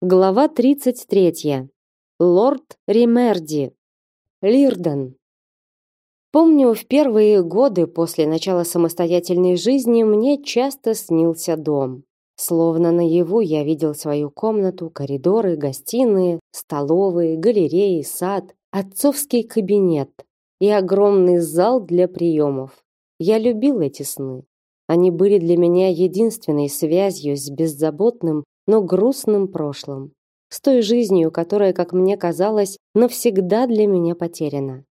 Глава 33. Лорд Римерди. Лирден. Помню, в первые годы после начала самостоятельной жизни мне часто снился дом. Словно наяву я видел свою комнату, коридоры, гостиные, столовые, галереи, сад, отцовский кабинет и огромный зал для приемов. Я любил эти сны. Они были для меня единственной связью с беззаботным но грустным прошлым, с той жизнью, которая, как мне казалось, навсегда для меня потеряна.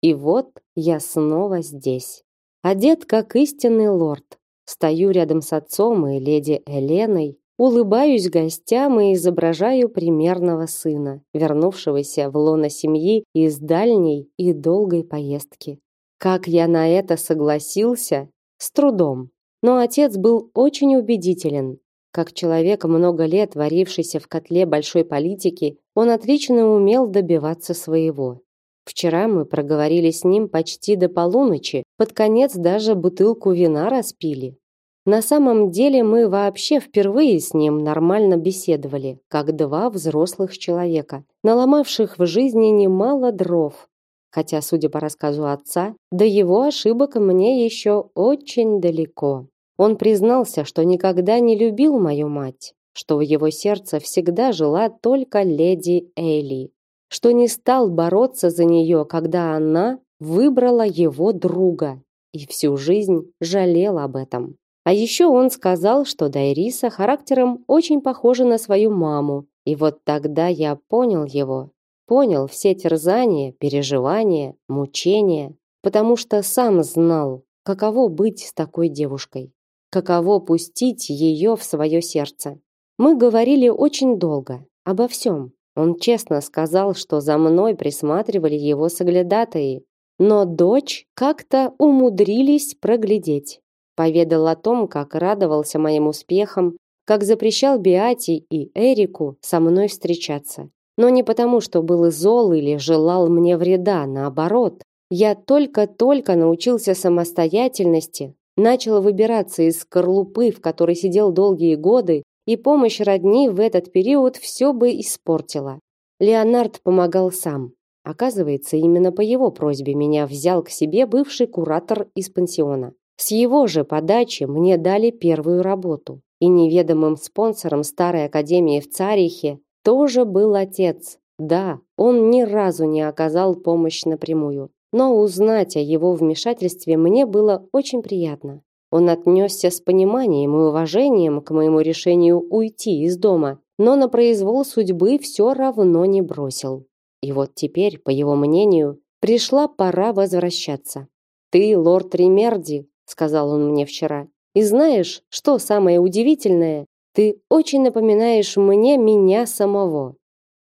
И вот я снова здесь, одет как истинный лорд. Стою рядом с отцом и леди Эленой, улыбаюсь гостям и изображаю примерного сына, вернувшегося в лоно семьи из дальней и долгой поездки. Как я на это согласился? С трудом. Но отец был очень убедителен. Как человек, много лет варившийся в котле большой политики, он отлично умел добиваться своего. Вчера мы проговорили с ним почти до полуночи, под конец даже бутылку вина распили. На самом деле мы вообще впервые с ним нормально беседовали, как два взрослых человека, наломавших в жизни немало дров. Хотя, судя по рассказу отца, до его ошибок мне еще очень далеко. Он признался, что никогда не любил мою мать, что в его сердце всегда жила только леди Элли, что не стал бороться за нее, когда она выбрала его друга, и всю жизнь жалел об этом. А еще он сказал, что Дайриса характером очень похожа на свою маму, и вот тогда я понял его, понял все терзания, переживания, мучения, потому что сам знал, каково быть с такой девушкой каково пустить ее в свое сердце. Мы говорили очень долго, обо всем. Он честно сказал, что за мной присматривали его соглядатаи, но дочь как-то умудрились проглядеть. Поведал о том, как радовался моим успехам, как запрещал Биати и Эрику со мной встречаться. Но не потому, что был зол или желал мне вреда, наоборот. Я только-только научился самостоятельности, начал выбираться из скорлупы, в которой сидел долгие годы, и помощь родни в этот период все бы испортила. Леонард помогал сам. Оказывается, именно по его просьбе меня взял к себе бывший куратор из пансиона. С его же подачи мне дали первую работу. И неведомым спонсором старой академии в Царихе тоже был отец. Да, он ни разу не оказал помощь напрямую но узнать о его вмешательстве мне было очень приятно. Он отнесся с пониманием и уважением к моему решению уйти из дома, но на произвол судьбы все равно не бросил. И вот теперь, по его мнению, пришла пора возвращаться. «Ты лорд Ремерди», — сказал он мне вчера. «И знаешь, что самое удивительное? Ты очень напоминаешь мне меня самого.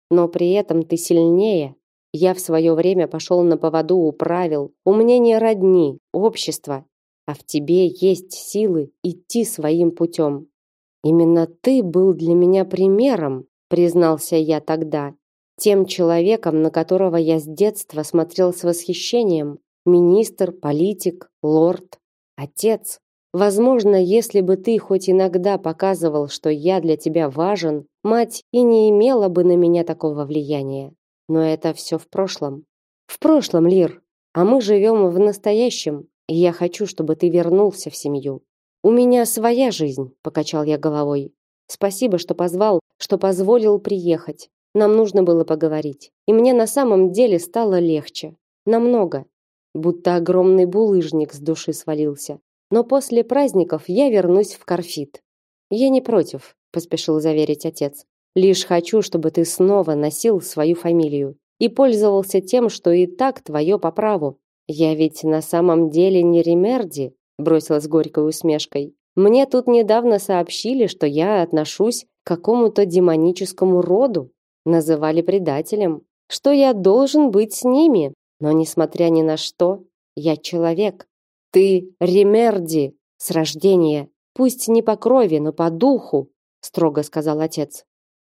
Но при этом ты сильнее, я в свое время пошел на поводу у правил. У не родни, общество. А в тебе есть силы идти своим путем. Именно ты был для меня примером, признался я тогда. Тем человеком, на которого я с детства смотрел с восхищением. Министр, политик, лорд, отец. Возможно, если бы ты хоть иногда показывал, что я для тебя важен, мать и не имела бы на меня такого влияния. Но это все в прошлом. В прошлом, Лир. А мы живем в настоящем, и я хочу, чтобы ты вернулся в семью. У меня своя жизнь, покачал я головой. Спасибо, что позвал, что позволил приехать. Нам нужно было поговорить. И мне на самом деле стало легче. Намного. Будто огромный булыжник с души свалился. Но после праздников я вернусь в Карфит. Я не против, поспешил заверить отец. Лишь хочу, чтобы ты снова носил свою фамилию и пользовался тем, что и так твое по праву. Я ведь на самом деле не Ремерди, бросилась горькой усмешкой. Мне тут недавно сообщили, что я отношусь к какому-то демоническому роду, называли предателем, что я должен быть с ними, но несмотря ни на что, я человек. Ты Ремерди с рождения, пусть не по крови, но по духу, строго сказал отец.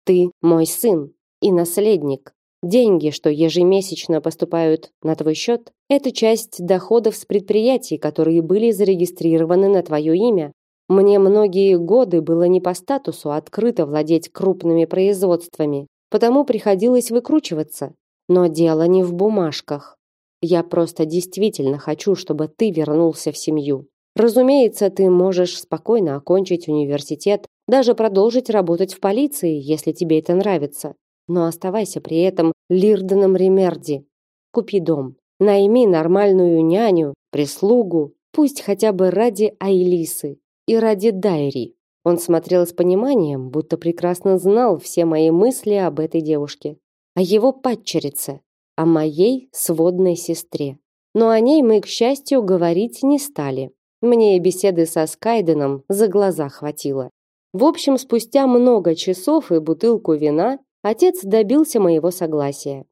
Ты мой сын и наследник. Деньги, что ежемесячно поступают на твой счет, это часть доходов с предприятий, которые были зарегистрированы на твое имя. Мне многие годы было не по статусу открыто владеть крупными производствами, потому приходилось выкручиваться. Но дело не в бумажках. Я просто действительно хочу, чтобы ты вернулся в семью. Разумеется, ты можешь спокойно окончить университет, даже продолжить работать в полиции, если тебе это нравится. Но оставайся при этом Лирденом Ремерди. Купи дом, найми нормальную няню, прислугу, пусть хотя бы ради Айлисы и ради Дайри. Он смотрел с пониманием, будто прекрасно знал все мои мысли об этой девушке, о его падчерице, о моей сводной сестре. Но о ней мы, к счастью, говорить не стали. Мне и беседы со Скайденом за глаза хватило. В общем, спустя много часов и бутылку вина отец добился моего согласия.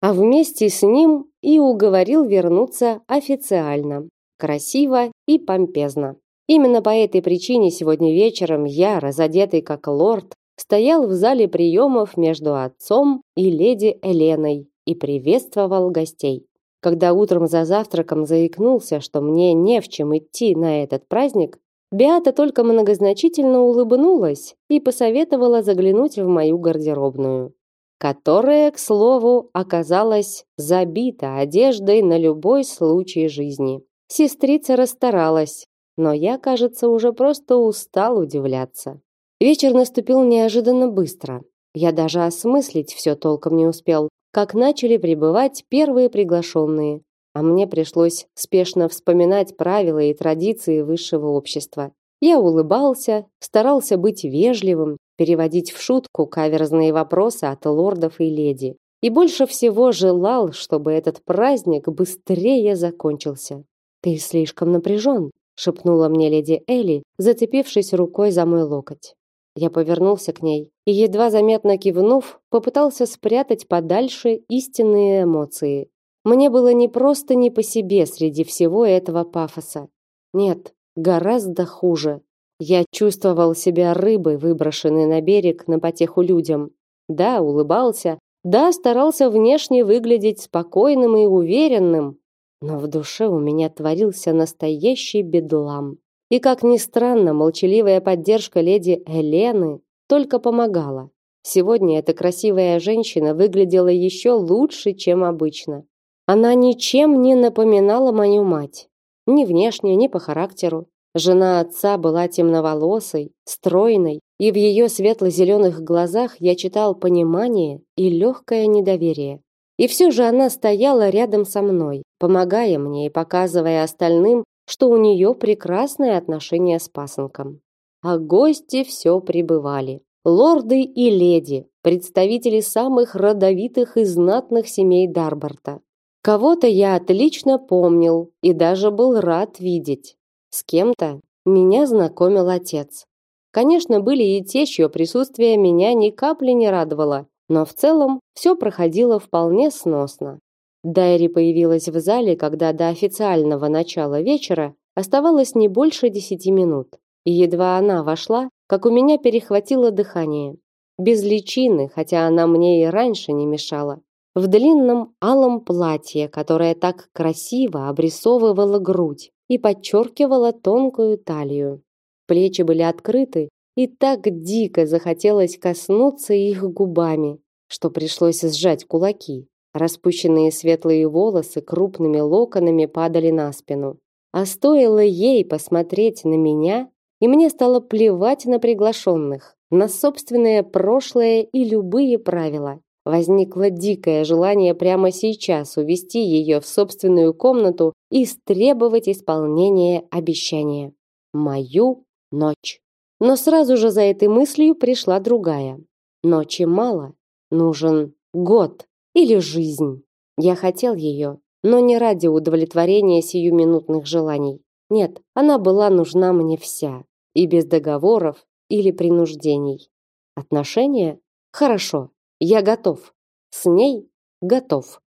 А вместе с ним и уговорил вернуться официально, красиво и помпезно. Именно по этой причине сегодня вечером я, разодетый как лорд, стоял в зале приемов между отцом и леди Эленой и приветствовал гостей. Когда утром за завтраком заикнулся, что мне не в чем идти на этот праздник, Беата только многозначительно улыбнулась и посоветовала заглянуть в мою гардеробную, которая, к слову, оказалась забита одеждой на любой случай жизни. Сестрица расстаралась, но я, кажется, уже просто устал удивляться. Вечер наступил неожиданно быстро. Я даже осмыслить все толком не успел, как начали прибывать первые приглашенные, а мне пришлось спешно вспоминать правила и традиции высшего общества. Я улыбался, старался быть вежливым, переводить в шутку каверзные вопросы от лордов и леди. И больше всего желал, чтобы этот праздник быстрее закончился. Ты слишком напряжен, шепнула мне леди Элли, зацепившись рукой за мой локоть. Я повернулся к ней и, едва заметно кивнув, попытался спрятать подальше истинные эмоции. Мне было не просто не по себе среди всего этого пафоса. Нет, гораздо хуже. Я чувствовал себя рыбой, выброшенной на берег на потеху людям. Да, улыбался, да, старался внешне выглядеть спокойным и уверенным, но в душе у меня творился настоящий бедлам. И как ни странно, молчаливая поддержка леди Елены только помогала. Сегодня эта красивая женщина выглядела еще лучше, чем обычно. Она ничем не напоминала мою мать. Ни внешне, ни по характеру. Жена отца была темноволосой, стройной, и в ее светло-зеленых глазах я читал понимание и легкое недоверие. И все же она стояла рядом со мной, помогая мне и показывая остальным, что у нее прекрасные отношения с пасынком. А гости все прибывали. Лорды и леди, представители самых родовитых и знатных семей Дарборта. Кого-то я отлично помнил и даже был рад видеть. С кем-то меня знакомил отец. Конечно, были и те, чье присутствие меня ни капли не радовало, но в целом все проходило вполне сносно. Дайри появилась в зале, когда до официального начала вечера оставалось не больше десяти минут. И едва она вошла, как у меня перехватило дыхание. Без личины, хотя она мне и раньше не мешала. В длинном алом платье, которое так красиво обрисовывало грудь и подчеркивало тонкую талию. Плечи были открыты, и так дико захотелось коснуться их губами, что пришлось сжать кулаки. Распущенные светлые волосы крупными локонами падали на спину. А стоило ей посмотреть на меня, и мне стало плевать на приглашенных, на собственное прошлое и любые правила. Возникло дикое желание прямо сейчас увести ее в собственную комнату и требовать исполнения обещания. Мою ночь. Но сразу же за этой мыслью пришла другая. Ночи мало, нужен год или жизнь. Я хотел ее, но не ради удовлетворения сиюминутных желаний. Нет, она была нужна мне вся, и без договоров или принуждений. Отношения? Хорошо, я готов. С ней готов.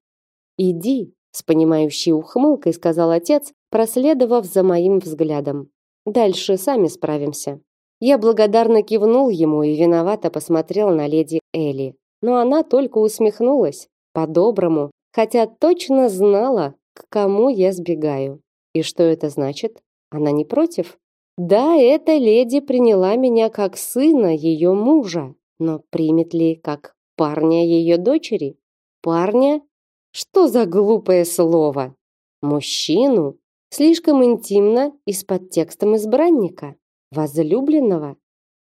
Иди, с понимающей ухмылкой сказал отец, проследовав за моим взглядом. Дальше сами справимся. Я благодарно кивнул ему и виновато посмотрел на леди Элли, но она только усмехнулась, по-доброму, хотя точно знала, к кому я сбегаю. И что это значит? Она не против? Да, эта леди приняла меня как сына ее мужа, но примет ли как парня ее дочери? Парня? Что за глупое слово? Мужчину? Слишком интимно и с подтекстом избранника, возлюбленного.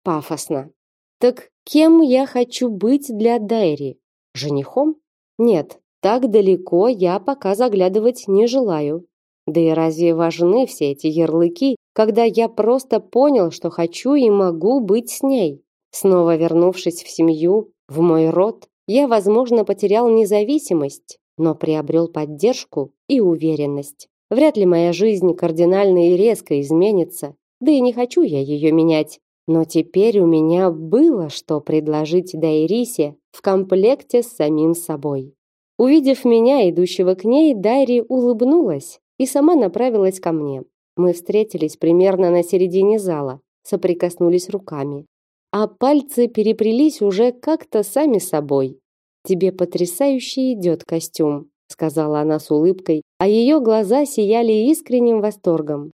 Пафосно. Так кем я хочу быть для Дайри? Женихом? Нет, так далеко я пока заглядывать не желаю. Да и разве важны все эти ярлыки, когда я просто понял, что хочу и могу быть с ней? Снова вернувшись в семью, в мой род, я, возможно, потерял независимость, но приобрел поддержку и уверенность. Вряд ли моя жизнь кардинально и резко изменится, да и не хочу я ее менять. Но теперь у меня было что предложить Дайрисе в комплекте с самим собой. Увидев меня, идущего к ней, Дайри улыбнулась и сама направилась ко мне. Мы встретились примерно на середине зала, соприкоснулись руками. А пальцы переплелись уже как-то сами собой. «Тебе потрясающе идет костюм», сказала она с улыбкой, а ее глаза сияли искренним восторгом.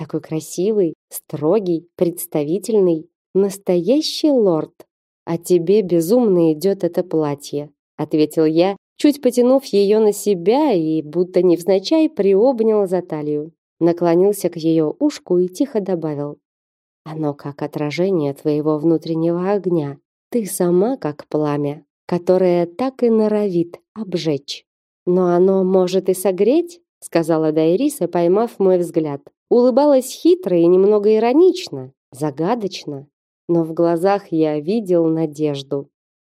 Такой красивый, строгий, представительный, настоящий лорд. А тебе безумно идет это платье, ответил я, чуть потянув ее на себя и будто невзначай приобнял за талию. Наклонился к ее ушку и тихо добавил: "Оно как отражение твоего внутреннего огня. Ты сама как пламя, которое так и норовит обжечь. Но оно может и согреть", сказала Дайриса, поймав мой взгляд. Улыбалась хитро и немного иронично, загадочно, но в глазах я видел надежду.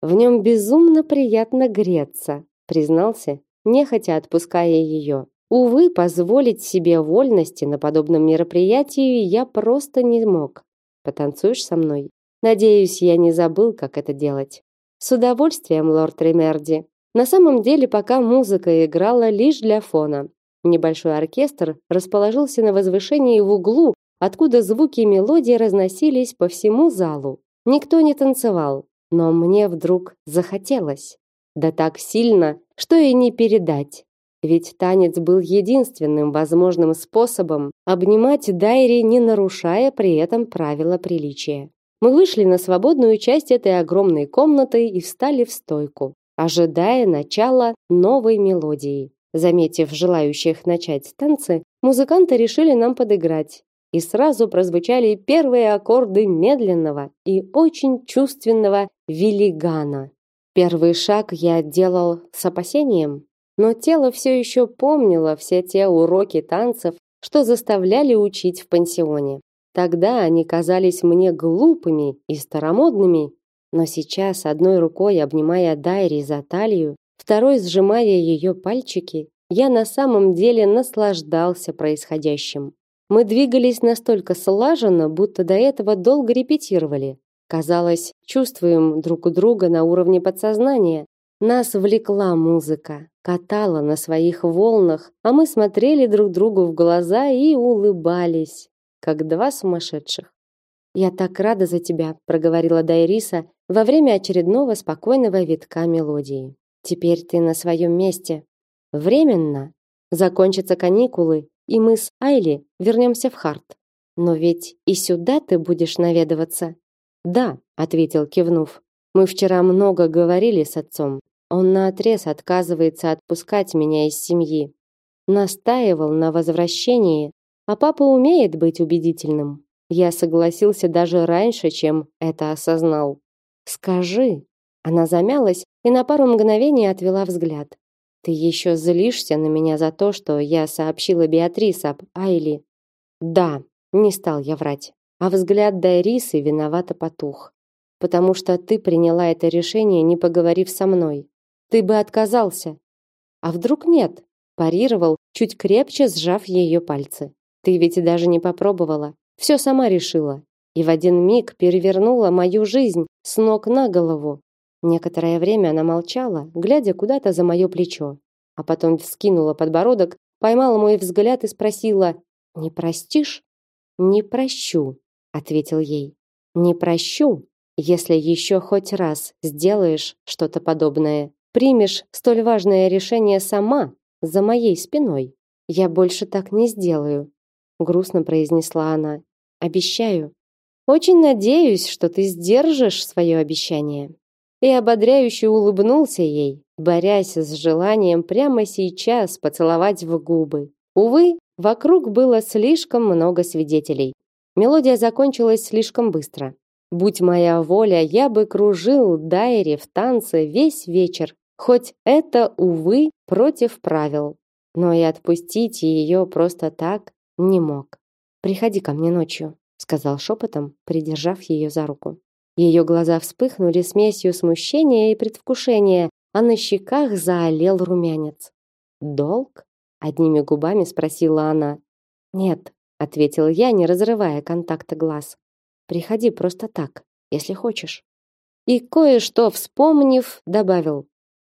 В нем безумно приятно греться, признался, нехотя отпуская ее. Увы, позволить себе вольности на подобном мероприятии я просто не мог. Потанцуешь со мной? Надеюсь, я не забыл, как это делать. С удовольствием, лорд Ремерди. На самом деле, пока музыка играла лишь для фона, Небольшой оркестр расположился на возвышении в углу, откуда звуки и мелодии разносились по всему залу. Никто не танцевал, но мне вдруг захотелось. Да так сильно, что и не передать. Ведь танец был единственным возможным способом обнимать Дайри, не нарушая при этом правила приличия. Мы вышли на свободную часть этой огромной комнаты и встали в стойку, ожидая начала новой мелодии. Заметив желающих начать танцы, музыканты решили нам подыграть. И сразу прозвучали первые аккорды медленного и очень чувственного вилигана. Первый шаг я делал с опасением, но тело все еще помнило все те уроки танцев, что заставляли учить в пансионе. Тогда они казались мне глупыми и старомодными, но сейчас одной рукой обнимая Дайри за талию, второй сжимая ее пальчики, я на самом деле наслаждался происходящим. Мы двигались настолько слаженно, будто до этого долго репетировали. Казалось, чувствуем друг у друга на уровне подсознания. Нас влекла музыка, катала на своих волнах, а мы смотрели друг другу в глаза и улыбались, как два сумасшедших. «Я так рада за тебя», — проговорила Дайриса во время очередного спокойного витка мелодии. Теперь ты на своем месте. Временно. Закончатся каникулы, и мы с Айли вернемся в Харт. Но ведь и сюда ты будешь наведываться. Да, ответил, кивнув. Мы вчера много говорили с отцом. Он наотрез отказывается отпускать меня из семьи. Настаивал на возвращении, а папа умеет быть убедительным. Я согласился даже раньше, чем это осознал. Скажи, она замялась и на пару мгновений отвела взгляд. Ты еще злишься на меня за то, что я сообщила Беатрис об Айли? Да, не стал я врать. А взгляд Дайрисы виновато потух. Потому что ты приняла это решение, не поговорив со мной. Ты бы отказался. А вдруг нет? Парировал, чуть крепче сжав ее пальцы. Ты ведь даже не попробовала. Все сама решила. И в один миг перевернула мою жизнь с ног на голову. Некоторое время она молчала, глядя куда-то за мое плечо, а потом вскинула подбородок, поймала мой взгляд и спросила: "Не простишь?" "Не прощу", ответил ей. "Не прощу, если еще хоть раз сделаешь что-то подобное. Примешь столь важное решение сама, за моей спиной. Я больше так не сделаю", грустно произнесла она. Обещаю. Очень надеюсь, что ты сдержишь свое обещание. И ободряюще улыбнулся ей, борясь с желанием прямо сейчас поцеловать в губы. Увы, вокруг было слишком много свидетелей. Мелодия закончилась слишком быстро. Будь моя воля, я бы кружил Дайри в танце весь вечер, хоть это, увы, против правил. Но и отпустить ее просто так не мог. «Приходи ко мне ночью», — сказал шепотом, придержав ее за руку. Ее глаза вспыхнули смесью смущения и предвкушения, а на щеках заолел румянец. «Долг?» — одними губами спросила она. «Нет», — ответил я, не разрывая контакта глаз. «Приходи просто так, если хочешь». И кое-что вспомнив, добавил.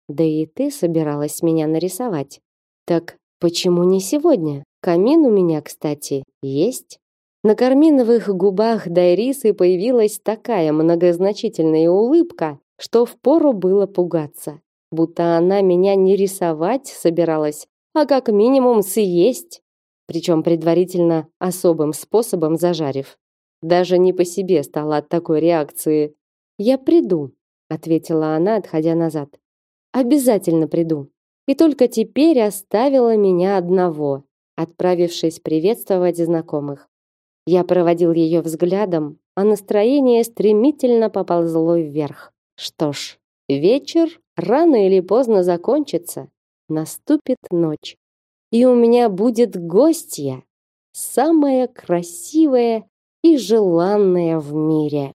«Да и ты собиралась меня нарисовать. Так почему не сегодня? Камин у меня, кстати, есть». На карминовых губах Дайрисы появилась такая многозначительная улыбка, что впору было пугаться, будто она меня не рисовать собиралась, а как минимум съесть, причем предварительно особым способом зажарив. Даже не по себе стало от такой реакции. «Я приду», — ответила она, отходя назад. «Обязательно приду». И только теперь оставила меня одного, отправившись приветствовать знакомых. Я проводил ее взглядом, а настроение стремительно поползло вверх. Что ж, вечер рано или поздно закончится. Наступит ночь. И у меня будет гостья, самая красивая и желанная в мире.